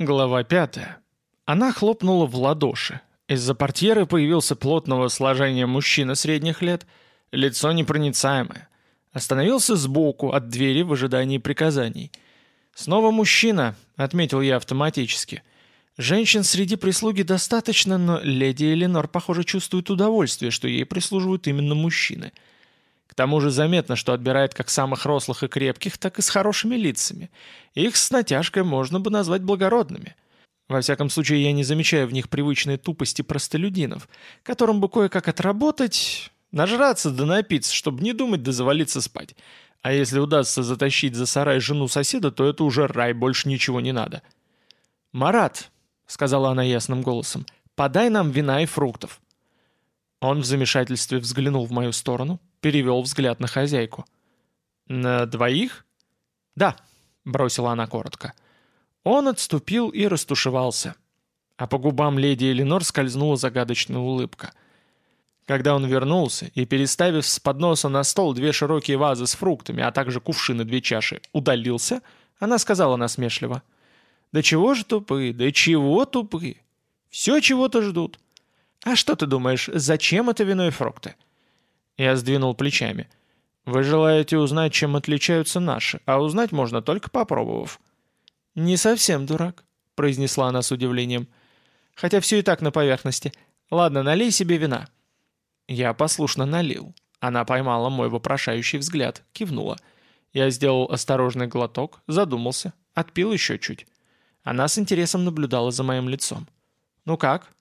Глава пятая. Она хлопнула в ладоши. Из-за портьеры появился плотного сложения мужчина средних лет, лицо непроницаемое. Остановился сбоку от двери в ожидании приказаний. «Снова мужчина», — отметил я автоматически. «Женщин среди прислуги достаточно, но леди Эленор, похоже, чувствует удовольствие, что ей прислуживают именно мужчины». К тому же заметно, что отбирает как самых рослых и крепких, так и с хорошими лицами. Их с натяжкой можно бы назвать благородными. Во всяком случае, я не замечаю в них привычной тупости простолюдинов, которым бы кое-как отработать, нажраться да напиться, чтобы не думать да завалиться спать. А если удастся затащить за сарай жену соседа, то это уже рай, больше ничего не надо. «Марат», — сказала она ясным голосом, — «подай нам вина и фруктов». Он в замешательстве взглянул в мою сторону, перевел взгляд на хозяйку. «На двоих?» «Да», — бросила она коротко. Он отступил и растушевался. А по губам леди Эленор скользнула загадочная улыбка. Когда он вернулся и, переставив с подноса на стол две широкие вазы с фруктами, а также кувшины две чаши, удалился, она сказала насмешливо. «Да чего же тупые, да чего тупые? Все чего-то ждут. А что ты думаешь, зачем это вино и фрукты?» Я сдвинул плечами. «Вы желаете узнать, чем отличаются наши, а узнать можно только попробовав». «Не совсем дурак», — произнесла она с удивлением. «Хотя все и так на поверхности. Ладно, налей себе вина». Я послушно налил. Она поймала мой вопрошающий взгляд, кивнула. Я сделал осторожный глоток, задумался, отпил еще чуть. Она с интересом наблюдала за моим лицом. «Ну как?»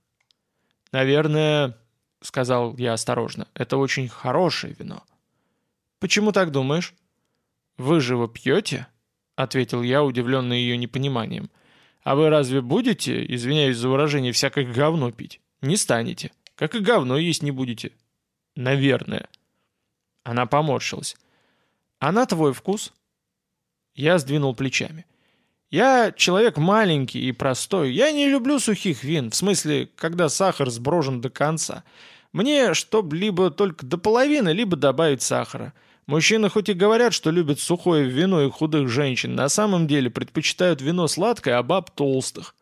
«Наверное, — сказал я осторожно, — это очень хорошее вино». «Почему так думаешь?» «Вы же его пьете?» — ответил я, удивленный ее непониманием. «А вы разве будете, извиняюсь за выражение, всякое говно пить? Не станете. Как и говно есть не будете». «Наверное». Она поморщилась. «А на твой вкус?» Я сдвинул плечами. Я человек маленький и простой. Я не люблю сухих вин, в смысле, когда сахар сброжен до конца. Мне, чтоб либо только до половины, либо добавить сахара. Мужчины хоть и говорят, что любят сухое вино и худых женщин, на самом деле предпочитают вино сладкое, а баб толстых.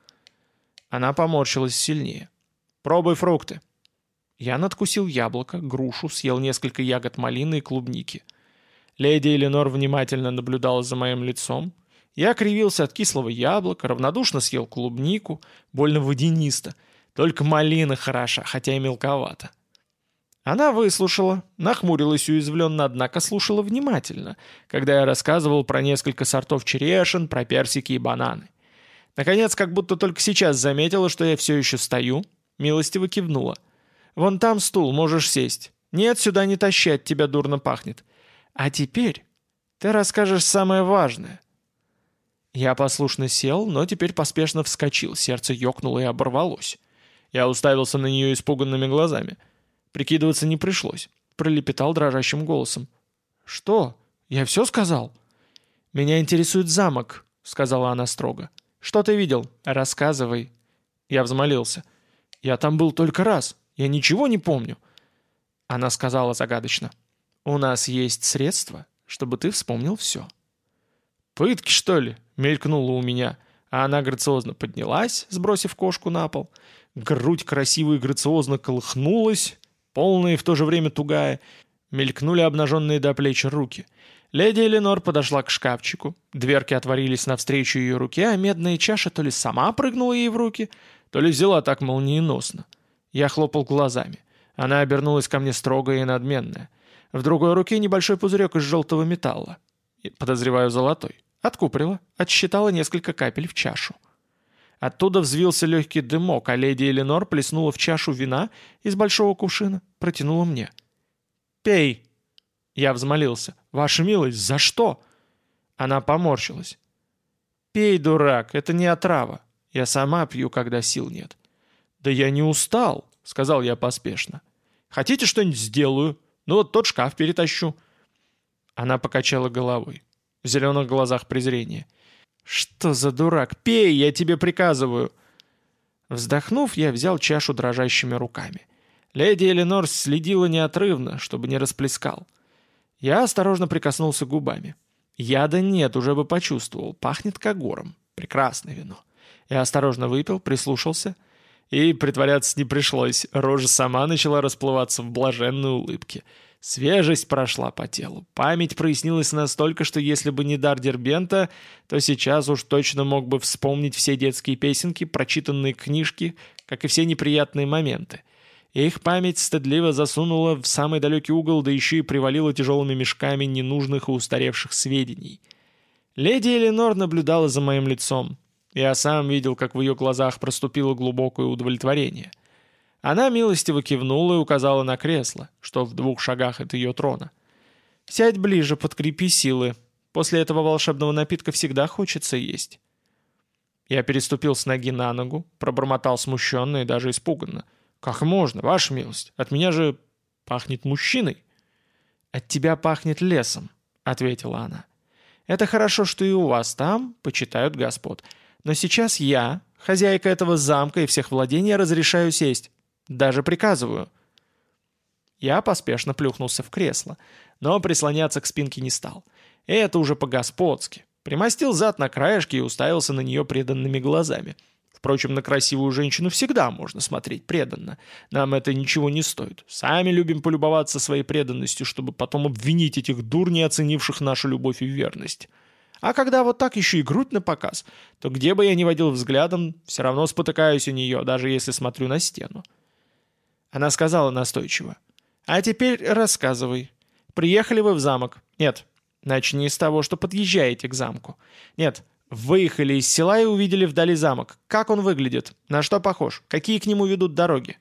Она поморщилась сильнее. «Пробуй фрукты». Я надкусил яблоко, грушу, съел несколько ягод малины и клубники. Леди Эленор внимательно наблюдала за моим лицом, я кривился от кислого яблока, равнодушно съел клубнику, больно водянисто. Только малина хороша, хотя и мелковата. Она выслушала, нахмурилась уязвленно, однако слушала внимательно, когда я рассказывал про несколько сортов черешин, про персики и бананы. Наконец, как будто только сейчас заметила, что я все еще стою, милостиво кивнула. «Вон там стул, можешь сесть. Нет, сюда не тащи, от тебя дурно пахнет. А теперь ты расскажешь самое важное. Я послушно сел, но теперь поспешно вскочил, сердце ёкнуло и оборвалось. Я уставился на нее испуганными глазами. Прикидываться не пришлось. Пролепетал дрожащим голосом. «Что? Я все сказал?» «Меня интересует замок», — сказала она строго. «Что ты видел? Рассказывай». Я взмолился. «Я там был только раз. Я ничего не помню». Она сказала загадочно. «У нас есть средства, чтобы ты вспомнил все». «Пытки, что ли?» — мелькнуло у меня. А она грациозно поднялась, сбросив кошку на пол. Грудь красиво и грациозно колыхнулась, полная и в то же время тугая. Мелькнули обнаженные до плеч руки. Леди Эленор подошла к шкафчику. Дверки отворились навстречу ее руке, а медная чаша то ли сама прыгнула ей в руки, то ли взяла так молниеносно. Я хлопал глазами. Она обернулась ко мне строгая и надменная. В другой руке небольшой пузырек из желтого металла. Подозреваю, золотой. Откуприла, отсчитала несколько капель в чашу. Оттуда взвился легкий дымок, а леди Эленор плеснула в чашу вина из большого кувшина, протянула мне. «Пей!» Я взмолился. «Ваша милость, за что?» Она поморщилась. «Пей, дурак, это не отрава. Я сама пью, когда сил нет». «Да я не устал», — сказал я поспешно. «Хотите что-нибудь сделаю? Ну вот тот шкаф перетащу». Она покачала головой. В зеленых глазах презрение. «Что за дурак? Пей, я тебе приказываю!» Вздохнув, я взял чашу дрожащими руками. Леди Эленор следила неотрывно, чтобы не расплескал. Я осторожно прикоснулся губами. Яда нет, уже бы почувствовал. Пахнет когором. Прекрасное вино. Я осторожно выпил, прислушался. И притворяться не пришлось, рожа сама начала расплываться в блаженной улыбке. Свежесть прошла по телу. Память прояснилась настолько, что если бы не дар Дербента, то сейчас уж точно мог бы вспомнить все детские песенки, прочитанные книжки, как и все неприятные моменты. Их память стыдливо засунула в самый далекий угол, да еще и привалила тяжелыми мешками ненужных и устаревших сведений. Леди Эленор наблюдала за моим лицом. Я сам видел, как в ее глазах проступило глубокое удовлетворение — она милостиво кивнула и указала на кресло, что в двух шагах от ее трона. «Сядь ближе, подкрепи силы. После этого волшебного напитка всегда хочется есть». Я переступил с ноги на ногу, пробормотал смущенно и даже испуганно. «Как можно, ваша милость? От меня же пахнет мужчиной». «От тебя пахнет лесом», — ответила она. «Это хорошо, что и у вас там почитают господ. Но сейчас я, хозяйка этого замка и всех владений, разрешаю сесть. Даже приказываю». Я поспешно плюхнулся в кресло, но прислоняться к спинке не стал. Это уже по-господски. Примостил зад на краешке и уставился на нее преданными глазами. Впрочем, на красивую женщину всегда можно смотреть преданно. Нам это ничего не стоит. Сами любим полюбоваться своей преданностью, чтобы потом обвинить этих дур, не оценивших нашу любовь и верность. А когда вот так еще и грудь на показ, то где бы я ни водил взглядом, все равно спотыкаюсь у нее, даже если смотрю на стену. Она сказала настойчиво. «А теперь рассказывай. Приехали вы в замок? Нет. Начни с того, что подъезжаете к замку. Нет. Выехали из села и увидели вдали замок. Как он выглядит? На что похож? Какие к нему ведут дороги?»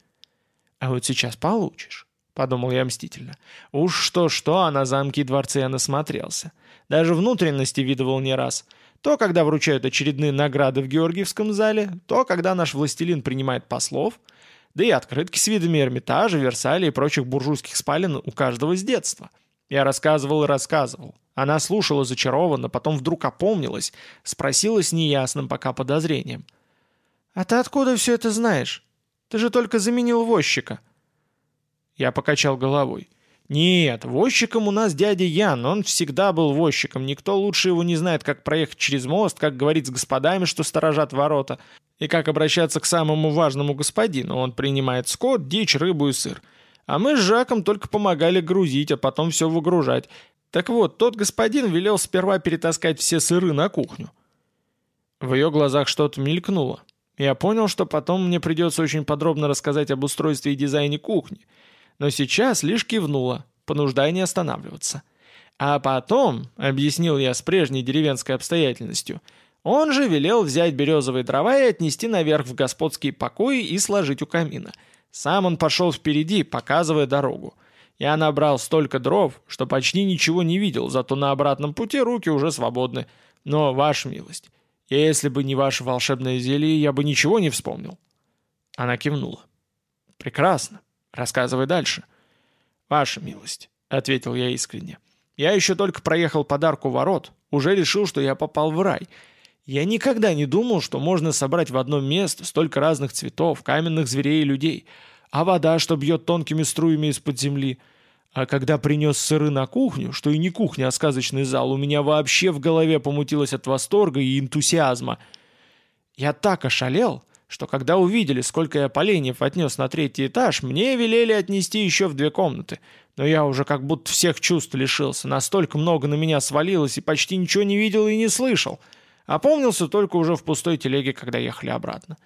«А вот сейчас получишь», — подумал я мстительно. «Уж что-что, а на замки и дворцы я насмотрелся. Даже внутренности видывал не раз». То, когда вручают очередные награды в Георгиевском зале, то, когда наш властелин принимает послов — да и открытки с видами Эрмитажа, Версаля и прочих буржуйских спален у каждого с детства. Я рассказывал и рассказывал. Она слушала зачарованно, потом вдруг опомнилась, спросила с неясным пока подозрением. «А ты откуда все это знаешь? Ты же только заменил возчика». Я покачал головой. «Нет, возчиком у нас дядя Ян, он всегда был возчиком, никто лучше его не знает, как проехать через мост, как говорить с господами, что сторожат ворота, и как обращаться к самому важному господину. Он принимает скот, дичь, рыбу и сыр. А мы с Жаком только помогали грузить, а потом все выгружать. Так вот, тот господин велел сперва перетаскать все сыры на кухню». В ее глазах что-то мелькнуло. Я понял, что потом мне придется очень подробно рассказать об устройстве и дизайне кухни – но сейчас лишь кивнула, понуждая не останавливаться. А потом, объяснил я с прежней деревенской обстоятельностью, он же велел взять березовые дрова и отнести наверх в господские покои и сложить у камина. Сам он пошел впереди, показывая дорогу. Я набрал столько дров, что почти ничего не видел, зато на обратном пути руки уже свободны. Но, ваша милость, если бы не ваше волшебное зелье, я бы ничего не вспомнил». Она кивнула. «Прекрасно. Рассказывай дальше». «Ваша милость», — ответил я искренне. «Я еще только проехал подарку ворот, уже решил, что я попал в рай. Я никогда не думал, что можно собрать в одно место столько разных цветов, каменных зверей и людей, а вода, что бьет тонкими струями из-под земли. А когда принес сыры на кухню, что и не кухня, а сказочный зал, у меня вообще в голове помутилось от восторга и энтузиазма. Я так ошалел, что когда увидели, сколько я поленьев отнес на третий этаж, мне велели отнести еще в две комнаты. Но я уже как будто всех чувств лишился, настолько много на меня свалилось и почти ничего не видел и не слышал. Опомнился только уже в пустой телеге, когда ехали обратно.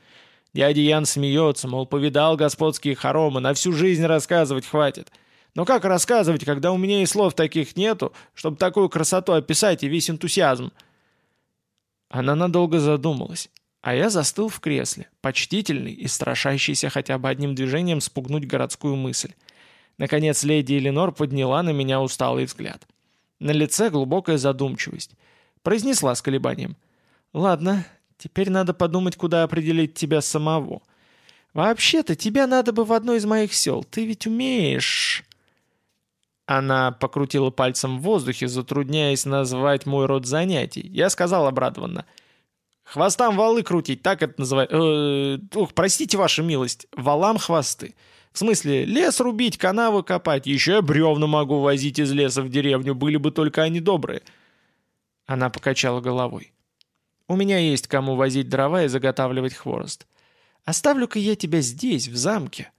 Дядя Ян смеется, мол, повидал господские хоромы, на всю жизнь рассказывать хватит. Но как рассказывать, когда у меня и слов таких нету, чтобы такую красоту описать и весь энтузиазм? Она надолго задумалась. А я застыл в кресле, почтительный и страшащийся хотя бы одним движением спугнуть городскую мысль. Наконец леди Эленор подняла на меня усталый взгляд. На лице глубокая задумчивость. Произнесла с колебанием. «Ладно, теперь надо подумать, куда определить тебя самого. Вообще-то тебя надо бы в одно из моих сел. Ты ведь умеешь...» Она покрутила пальцем в воздухе, затрудняясь назвать мой род занятий. Я сказал обрадованно — Хвостам валы крутить, так это называется. Э, ох, простите, ваша милость, валам хвосты. В смысле, лес рубить, канавы копать, еще я бревна могу возить из леса в деревню, были бы только они добрые. Она покачала головой. У меня есть кому возить дрова и заготавливать хворост. Оставлю-ка я тебя здесь, в замке».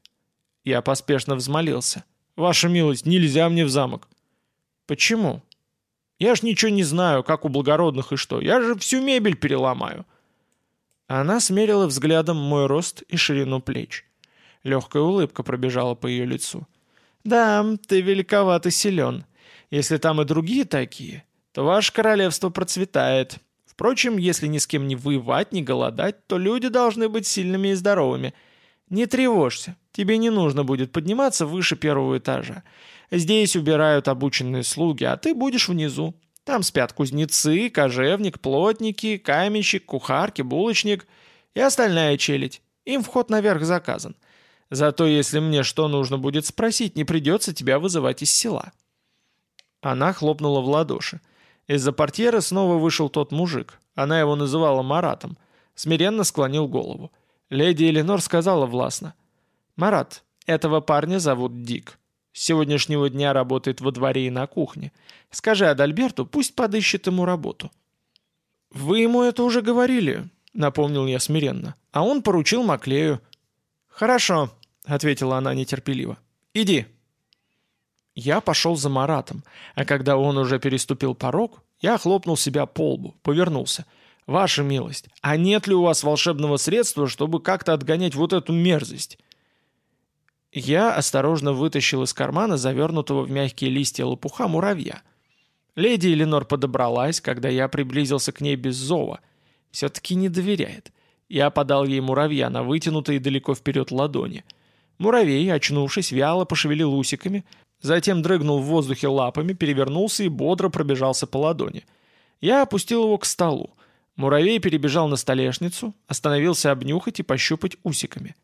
Я поспешно взмолился. «Ваша милость, нельзя мне в замок». «Почему?» «Я ж ничего не знаю, как у благородных и что. Я же всю мебель переломаю». Она смерила взглядом мой рост и ширину плеч. Легкая улыбка пробежала по ее лицу. «Да, ты великоват и силен. Если там и другие такие, то ваше королевство процветает. Впрочем, если ни с кем не воевать, не голодать, то люди должны быть сильными и здоровыми. Не тревожься, тебе не нужно будет подниматься выше первого этажа. Здесь убирают обученные слуги, а ты будешь внизу. Там спят кузнецы, кожевник, плотники, каменщик, кухарки, булочник и остальная челядь. Им вход наверх заказан. Зато если мне что нужно будет спросить, не придется тебя вызывать из села». Она хлопнула в ладоши. Из-за портьеры снова вышел тот мужик. Она его называла Маратом. Смиренно склонил голову. Леди Эленор сказала властно. «Марат, этого парня зовут Дик. С сегодняшнего дня работает во дворе и на кухне. Скажи Адальберту, пусть подыщет ему работу». «Вы ему это уже говорили», — напомнил я смиренно. «А он поручил Маклею». «Хорошо», — ответила она нетерпеливо. «Иди». Я пошел за Маратом, а когда он уже переступил порог, я хлопнул себя по лбу, повернулся — «Ваша милость, а нет ли у вас волшебного средства, чтобы как-то отгонять вот эту мерзость?» Я осторожно вытащил из кармана завернутого в мягкие листья лопуха муравья. Леди Эленор подобралась, когда я приблизился к ней без зова. Все-таки не доверяет. Я подал ей муравья на вытянутые далеко вперед ладони. Муравей, очнувшись, вяло пошевелил усиками, затем дрыгнул в воздухе лапами, перевернулся и бодро пробежался по ладони. Я опустил его к столу. Муравей перебежал на столешницу, остановился обнюхать и пощупать усиками.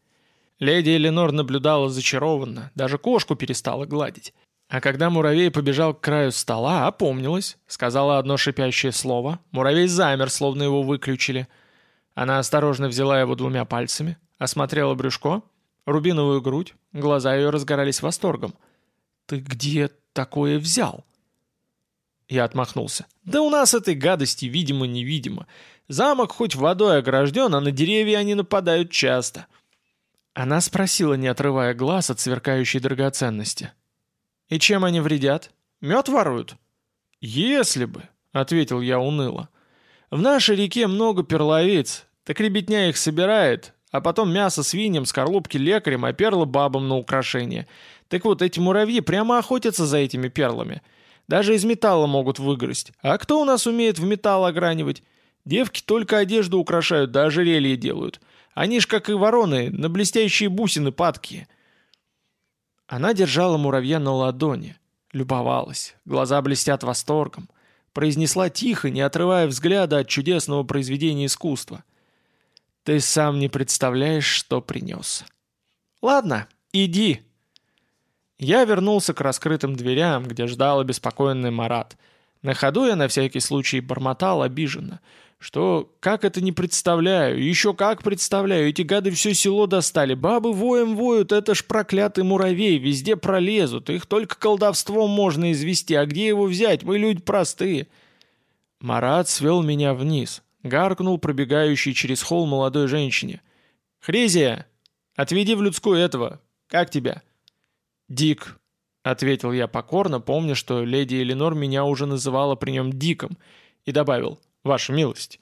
Леди Эленор наблюдала зачарованно, даже кошку перестала гладить. А когда муравей побежал к краю стола, опомнилась, сказала одно шипящее слово. Муравей замер, словно его выключили. Она осторожно взяла его двумя пальцами, осмотрела брюшко, рубиновую грудь, глаза ее разгорались восторгом. «Ты где такое взял?» Я отмахнулся. «Да у нас этой гадости видимо-невидимо. Замок хоть водой огражден, а на деревья они нападают часто». Она спросила, не отрывая глаз от сверкающей драгоценности. «И чем они вредят? Мед воруют?» «Если бы», — ответил я уныло. «В нашей реке много перловиц, так ребятня их собирает, а потом мясо свиньям, скорлупки лекарям, а перлы бабам на украшение. Так вот, эти муравьи прямо охотятся за этими перлами». Даже из металла могут выгрызть. А кто у нас умеет в металл огранивать? Девки только одежду украшают, да ожерелье делают. Они ж, как и вороны, на блестящие бусины падкие. Она держала муравья на ладони. Любовалась. Глаза блестят восторгом. Произнесла тихо, не отрывая взгляда от чудесного произведения искусства. «Ты сам не представляешь, что принес». «Ладно, иди», я вернулся к раскрытым дверям, где ждал обеспокоенный Марат. На ходу я на всякий случай бормотал обиженно, что как это не представляю, еще как представляю, эти гады все село достали, бабы воем воют, это ж проклятый муравей, везде пролезут, их только колдовством можно извести, а где его взять, мы люди простые. Марат свел меня вниз, гаркнул пробегающий через холл молодой женщине. «Хризия, отведи в людскую этого, как тебя?» «Дик», — ответил я покорно, помня, что леди Эленор меня уже называла при нем Диком, и добавил «Ваша милость».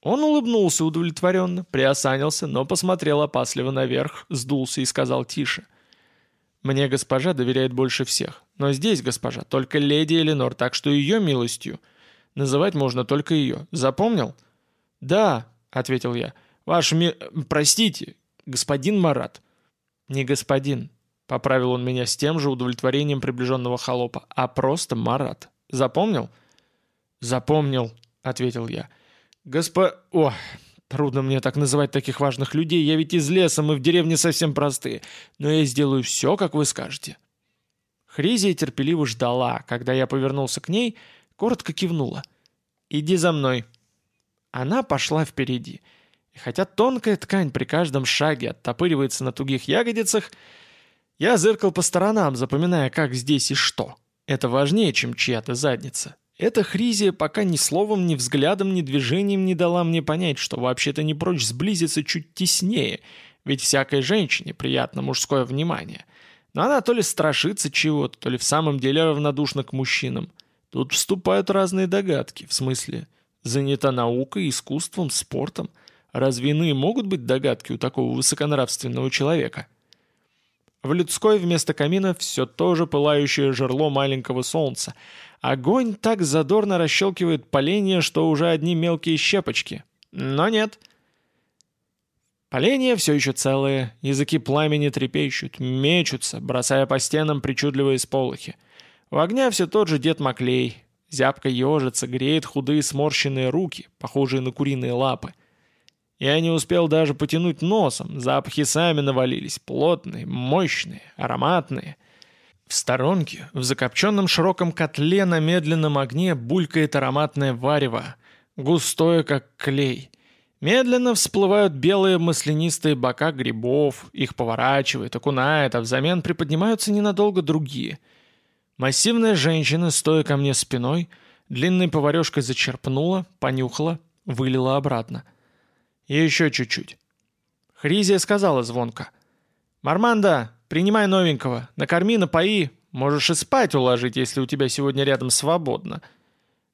Он улыбнулся удовлетворенно, приосанился, но посмотрел опасливо наверх, сдулся и сказал тише. «Мне госпожа доверяет больше всех, но здесь госпожа только леди Эленор, так что ее милостью называть можно только ее. Запомнил?» «Да», — ответил я. «Ваш ми... Простите, господин Марат». «Не господин, — поправил он меня с тем же удовлетворением приближенного холопа, — «а просто Марат. Запомнил?» «Запомнил», — ответил я. «Госпо... О, трудно мне так называть таких важных людей, я ведь из леса, мы в деревне совсем простые, но я сделаю все, как вы скажете». Хризия терпеливо ждала, когда я повернулся к ней, коротко кивнула. «Иди за мной». Она пошла впереди. И хотя тонкая ткань при каждом шаге оттопыривается на тугих ягодицах, я зыркал по сторонам, запоминая, как здесь и что. Это важнее, чем чья-то задница. Эта Хризия пока ни словом, ни взглядом, ни движением не дала мне понять, что вообще-то не прочь сблизиться чуть теснее, ведь всякой женщине приятно мужское внимание. Но она то ли страшится чего-то, то ли в самом деле равнодушна к мужчинам. Тут вступают разные догадки, в смысле, занята наукой, искусством, спортом. Разве иные могут быть догадки у такого высоконравственного человека? В людской вместо камина все то же пылающее жерло маленького солнца. Огонь так задорно расщелкивает поленья, что уже одни мелкие щепочки. Но нет. Поленья все еще целые, языки пламени трепещут, мечутся, бросая по стенам причудливые сполохи. У огня все тот же дед Маклей. Зябко ежится, греет худые сморщенные руки, похожие на куриные лапы. Я не успел даже потянуть носом, запахи сами навалились, плотные, мощные, ароматные. В сторонке, в закопченном широком котле на медленном огне булькает ароматное варево, густое, как клей. Медленно всплывают белые маслянистые бока грибов, их поворачивает, окунает, а взамен приподнимаются ненадолго другие. Массивная женщина, стоя ко мне спиной, длинной поварешкой зачерпнула, понюхала, вылила обратно — и еще чуть-чуть. Хризия сказала звонко. «Марманда, принимай новенького. Накорми, напои. Можешь и спать уложить, если у тебя сегодня рядом свободно».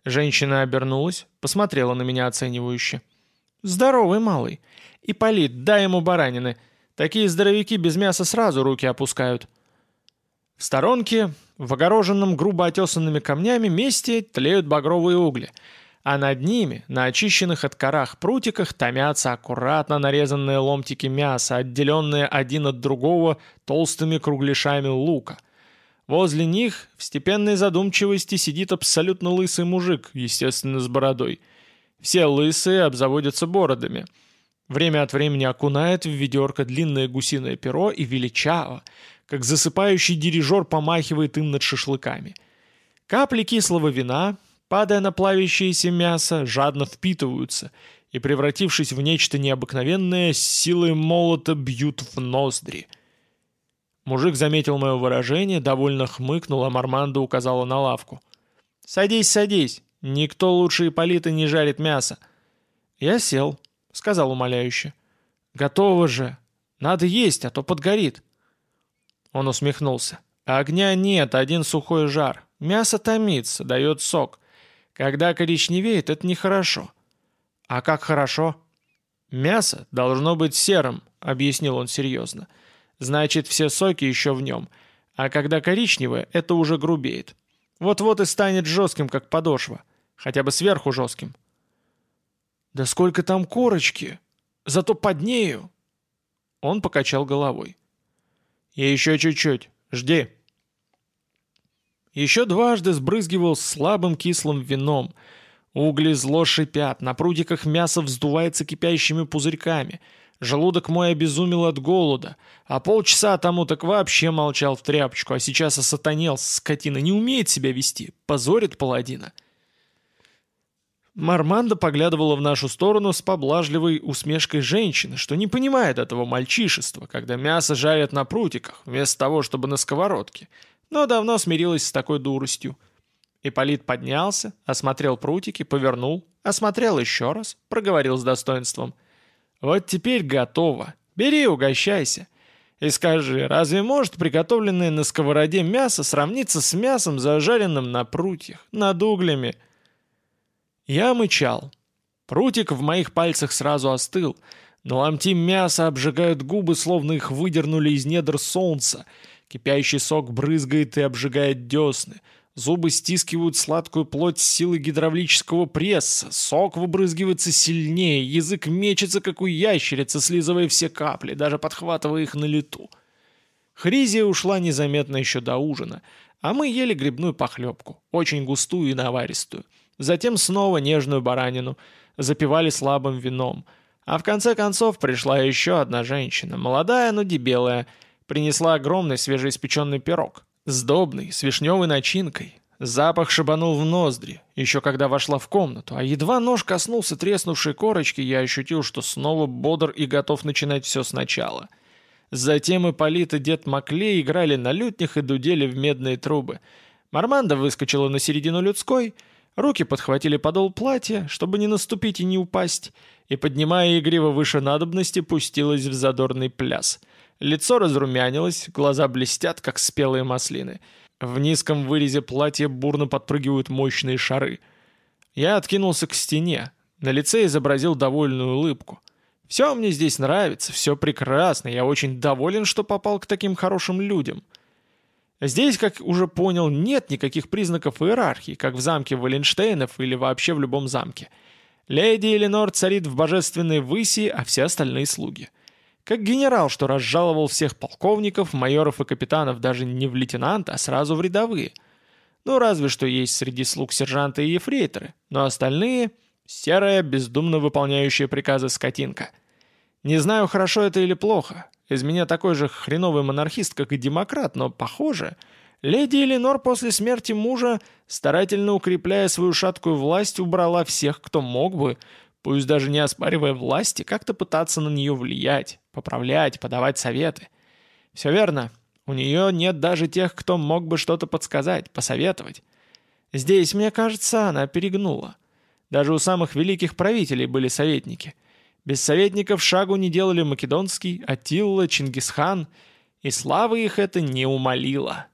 Женщина обернулась, посмотрела на меня оценивающе. «Здоровый малый. Ипполит, дай ему баранины. Такие здоровяки без мяса сразу руки опускают». В сторонке, в огороженном грубо отесанными камнями месте тлеют багровые угли — а над ними, на очищенных от корах прутиках, томятся аккуратно нарезанные ломтики мяса, отделенные один от другого толстыми кругляшами лука. Возле них в степенной задумчивости сидит абсолютно лысый мужик, естественно, с бородой. Все лысые обзаводятся бородами. Время от времени окунает в ведерко длинное гусиное перо и величаво, как засыпающий дирижер помахивает им над шашлыками. Капли кислого вина, падая на плавящееся мясо, жадно впитываются и, превратившись в нечто необыкновенное, с силой молота бьют в ноздри. Мужик заметил мое выражение, довольно хмыкнул, а Марманда указала на лавку. «Садись, садись, никто лучше Ипполита не жарит мясо». Я сел, сказал умоляюще. «Готово же! Надо есть, а то подгорит». Он усмехнулся. «Огня нет, один сухой жар. Мясо томится, дает сок. Когда коричневеет, это нехорошо. А как хорошо? Мясо должно быть серым, объяснил он серьезно. Значит, все соки еще в нем. А когда коричневое, это уже грубеет. Вот-вот и станет жестким, как подошва. Хотя бы сверху жестким. «Да сколько там корочки! Зато под нею!» Он покачал головой. «И еще чуть-чуть. Жди!» Еще дважды сбрызгивал слабым кислым вином. Угли зло шипят, на прутиках мясо вздувается кипящими пузырьками. Желудок мой обезумел от голода, а полчаса тому так вообще молчал в тряпочку, а сейчас осатанел, скотина, не умеет себя вести, позорит паладина. Марманда поглядывала в нашу сторону с поблажливой усмешкой женщины, что не понимает этого мальчишества, когда мясо жарят на прутиках, вместо того, чтобы на сковородке — но давно смирилась с такой дуростью. Ипполит поднялся, осмотрел прутики, повернул, осмотрел еще раз, проговорил с достоинством. «Вот теперь готово. Бери, угощайся. И скажи, разве может приготовленное на сковороде мясо сравниться с мясом, зажаренным на прутьях, над углями?» Я мычал. Прутик в моих пальцах сразу остыл, но ломти мяса обжигают губы, словно их выдернули из недр солнца — Кипящий сок брызгает и обжигает десны. Зубы стискивают сладкую плоть с силой гидравлического пресса. Сок выбрызгивается сильнее. Язык мечется, как у ящерицы, слизывая все капли, даже подхватывая их на лету. Хризия ушла незаметно еще до ужина, а мы ели грибную похлебку, очень густую и наваристую. Затем снова нежную баранину, запивали слабым вином. А в конце концов пришла еще одна женщина, молодая, но дебелая, Принесла огромный свежеиспеченный пирог. Сдобный, с вишневой начинкой. Запах шибанул в ноздри, еще когда вошла в комнату, а едва нож коснулся треснувшей корочки, я ощутил, что снова бодр и готов начинать все сначала. Затем Ипполит и дед Маклей играли на лютнях и дудели в медные трубы. Марманда выскочила на середину людской, Руки подхватили подол платья, чтобы не наступить и не упасть, и, поднимая игриво выше надобности, пустилась в задорный пляс. Лицо разрумянилось, глаза блестят, как спелые маслины. В низком вырезе платья бурно подпрыгивают мощные шары. Я откинулся к стене, на лице изобразил довольную улыбку. «Все мне здесь нравится, все прекрасно, я очень доволен, что попал к таким хорошим людям». Здесь, как уже понял, нет никаких признаков иерархии, как в замке Валенштейнов или вообще в любом замке. Леди Эленор царит в божественной выси, а все остальные слуги. Как генерал, что разжаловал всех полковников, майоров и капитанов даже не в лейтенанта, а сразу в рядовые. Ну, разве что есть среди слуг сержанты и ефрейторы, но остальные — серая, бездумно выполняющая приказы скотинка. Не знаю, хорошо это или плохо, из меня такой же хреновый монархист, как и демократ, но, похоже, леди Эленор после смерти мужа, старательно укрепляя свою шаткую власть, убрала всех, кто мог бы, пусть даже не оспаривая власти, как-то пытаться на нее влиять, поправлять, подавать советы. Все верно, у нее нет даже тех, кто мог бы что-то подсказать, посоветовать. Здесь, мне кажется, она перегнула. Даже у самых великих правителей были советники — без советников шагу не делали Македонский, Атилла, Чингисхан, и славы их это не умолило.